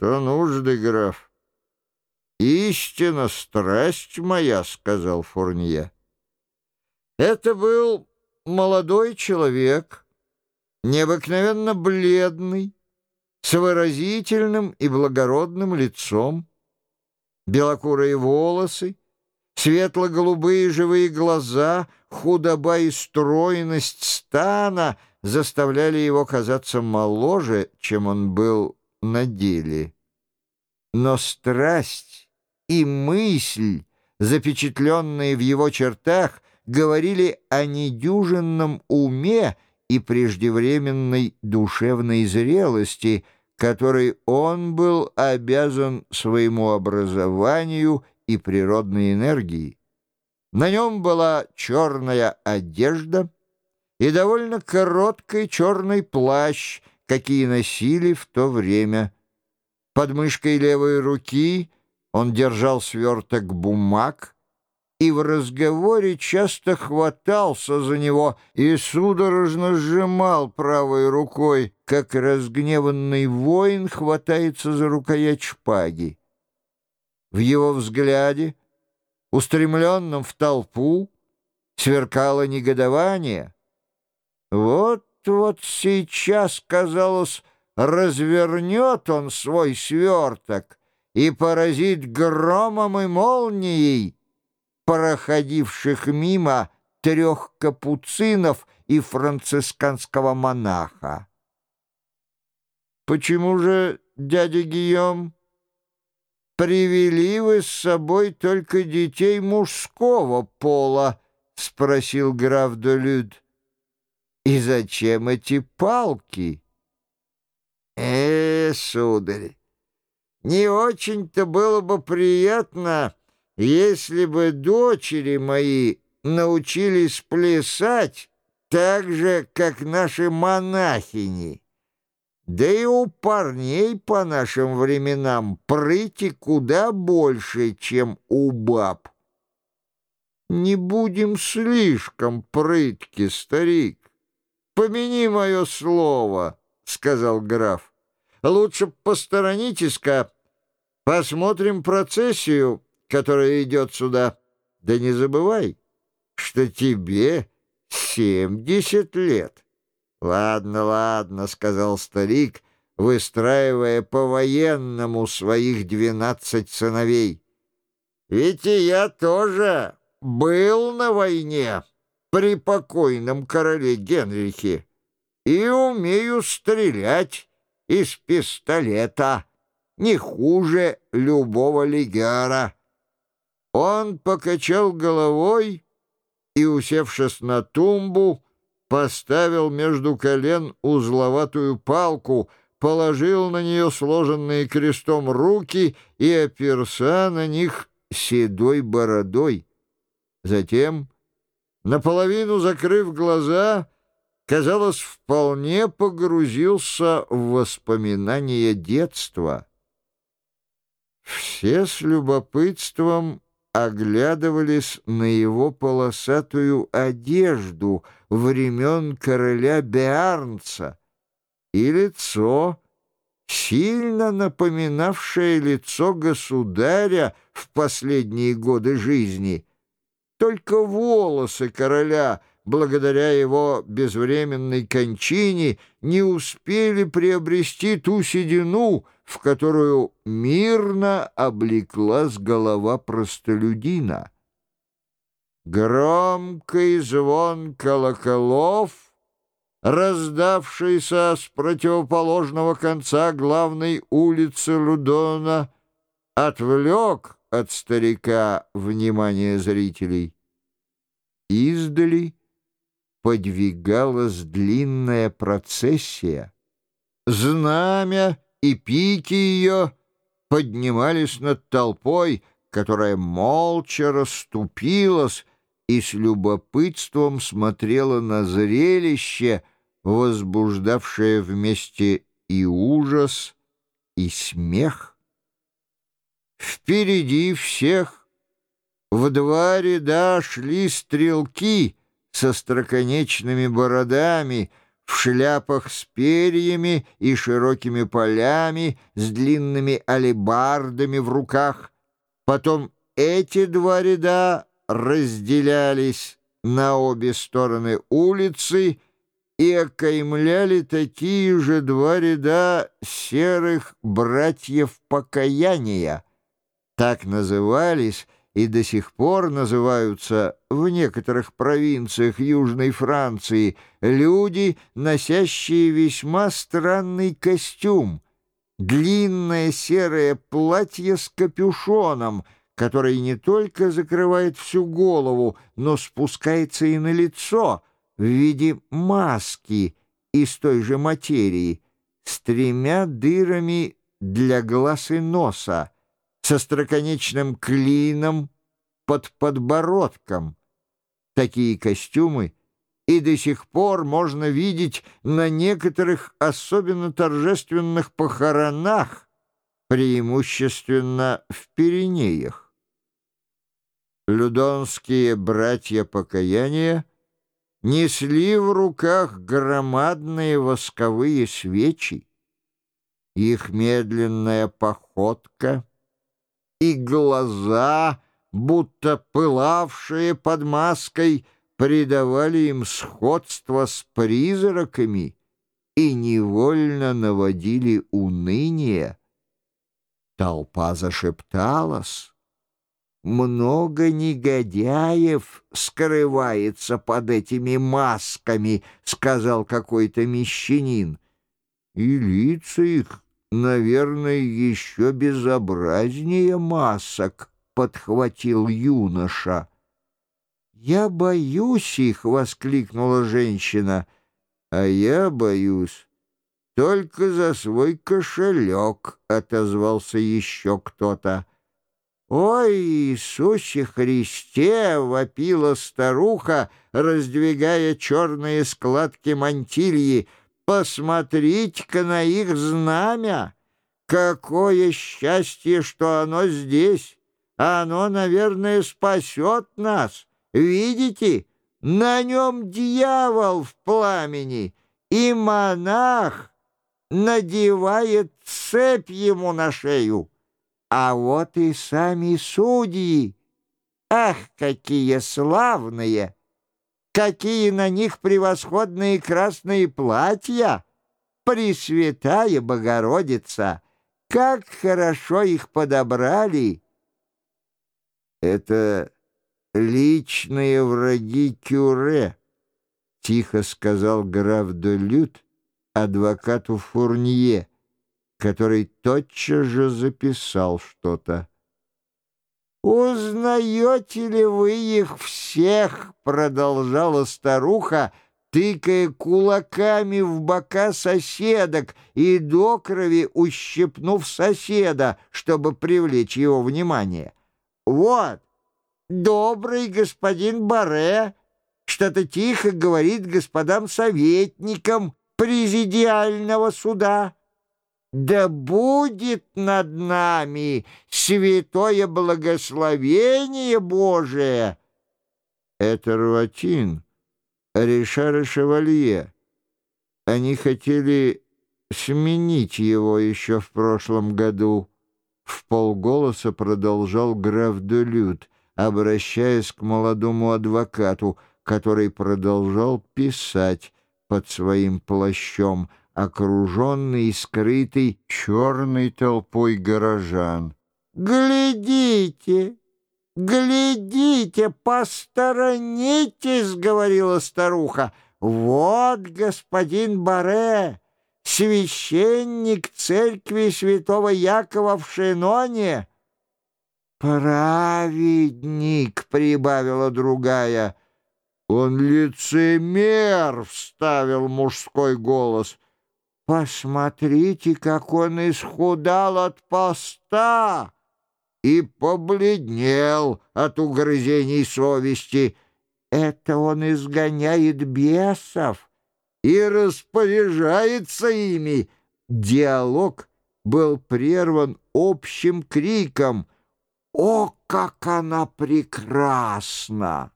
«Что нужды, граф?» «Истина, страсть моя», — сказал Фурнье. Это был молодой человек, необыкновенно бледный, с выразительным и благородным лицом, белокурые волосы, светло-голубые живые глаза, худоба и стройность стана заставляли его казаться моложе, чем он был на деле. Но страсть и мысль, запечатленные в его чертах, говорили о недюжинном уме и преждевременной душевной зрелости, которой он был обязан своему образованию и природной энергии. На нем была черная одежда и довольно короткий черный плащ, какие носили в то время. Под мышкой левой руки он держал сверток бумаг, и в разговоре часто хватался за него и судорожно сжимал правой рукой, как разгневанный воин хватается за рукоять шпаги. В его взгляде, устремленном в толпу, сверкало негодование. Вот-вот сейчас, казалось, развернет он свой сверток и поразит громом и молнией, проходивших мимо трех капуцинов и францисканского монаха. «Почему же, дядя Гийом, привели вы с собой только детей мужского пола?» — спросил граф де Люд. «И зачем эти палки?» «Э, сударь, не очень-то было бы приятно...» Если бы дочери мои научились плясать так же, как наши монахини, да и у парней по нашим временам прыти куда больше, чем у баб. Не будем слишком прытки, старик. Помяни мое слово, — сказал граф. Лучше посторонитесь-ка, посмотрим процессию, которая идет сюда. Да не забывай, что тебе семьдесят лет. «Ладно, ладно», — сказал старик, выстраивая по-военному своих двенадцать сыновей. «Ведь и я тоже был на войне при покойном короле Генрихе и умею стрелять из пистолета не хуже любого легиара». Он покачал головой и, усевшись на тумбу, поставил между колен узловатую палку, положил на нее сложенные крестом руки и оперся на них седой бородой. Затем, наполовину закрыв глаза, казалось, вполне погрузился в воспоминания детства. Все с любопытством оглядывались на его полосатую одежду времен короля Беарнца и лицо, сильно напоминавшее лицо государя в последние годы жизни. Только волосы короля, благодаря его безвременной кончине, не успели приобрести ту седину, в которую мирно облеклась голова простолюдина. Громкий звон колоколов, раздавшийся с противоположного конца главной улицы Лудона, отвлек от старика внимание зрителей. Издали подвигалась длинная процессия. Знамя и пики ее поднимались над толпой, которая молча расступилась и с любопытством смотрела на зрелище, возбуждавшее вместе и ужас, и смех. Впереди всех в два ряда шли стрелки со строконечными бородами, в шляпах с перьями и широкими полями, с длинными алебардами в руках. Потом эти два ряда разделялись на обе стороны улицы и окаймляли такие же два ряда серых братьев покаяния. Так назывались и до сих пор называются в некоторых провинциях Южной Франции люди, носящие весьма странный костюм, длинное серое платье с капюшоном, который не только закрывает всю голову, но спускается и на лицо в виде маски из той же материи, с тремя дырами для глаз и носа, со строконечным клином под подбородком. Такие костюмы и до сих пор можно видеть на некоторых особенно торжественных похоронах, преимущественно в Пиренеях. Людонские братья покаяния несли в руках громадные восковые свечи. Их медленная походка — и глаза, будто пылавшие под маской, придавали им сходство с призраками и невольно наводили уныние. Толпа зашепталась. «Много негодяев скрывается под этими масками», — сказал какой-то мещанин. «И лица их наверное, еще безобразнее масок, — подхватил юноша. «Я боюсь их!» — воскликнула женщина. «А я боюсь только за свой кошелек!» — отозвался еще кто-то. «Ой, Иисусе Христе!» — вопила старуха, раздвигая черные складки мантильи — Посмотрите-ка на их знамя! Какое счастье, что оно здесь! Оно, наверное, спасет нас. Видите, на нем дьявол в пламени, и монах надевает цепь ему на шею. А вот и сами судьи. Ах, какие славные! Какие на них превосходные красные платья! Пресвятая Богородица! Как хорошо их подобрали! Это личные враги Кюре, — тихо сказал граф де Лют адвокату Фурнье, который тотчас же записал что-то. «Узнаете ли вы их всех?» — продолжала старуха, тыкая кулаками в бока соседок и до крови ущипнув соседа, чтобы привлечь его внимание. «Вот, добрый господин Баре что-то тихо говорит господам советникам президиального суда». Да будет над нами святое благословение Божие. Это Руатин, Ришар и Шевалье. Они хотели сменить его еще в прошлом году. В полголоса продолжал граф де Люд, обращаясь к молодому адвокату, который продолжал писать под своим плащом — окруженный и скрытый черной толпой горожан. «Глядите! Глядите! Посторонитесь!» — говорила старуха. «Вот господин Баре, священник церкви святого Якова в Шиноне». «Праведник!» — прибавила другая. «Он лицемер!» — вставил мужской голос — Посмотрите, как он исхудал от поста и побледнел от угрызений совести. Это он изгоняет бесов и распоряжается ими. Диалог был прерван общим криком «О, как она прекрасна!»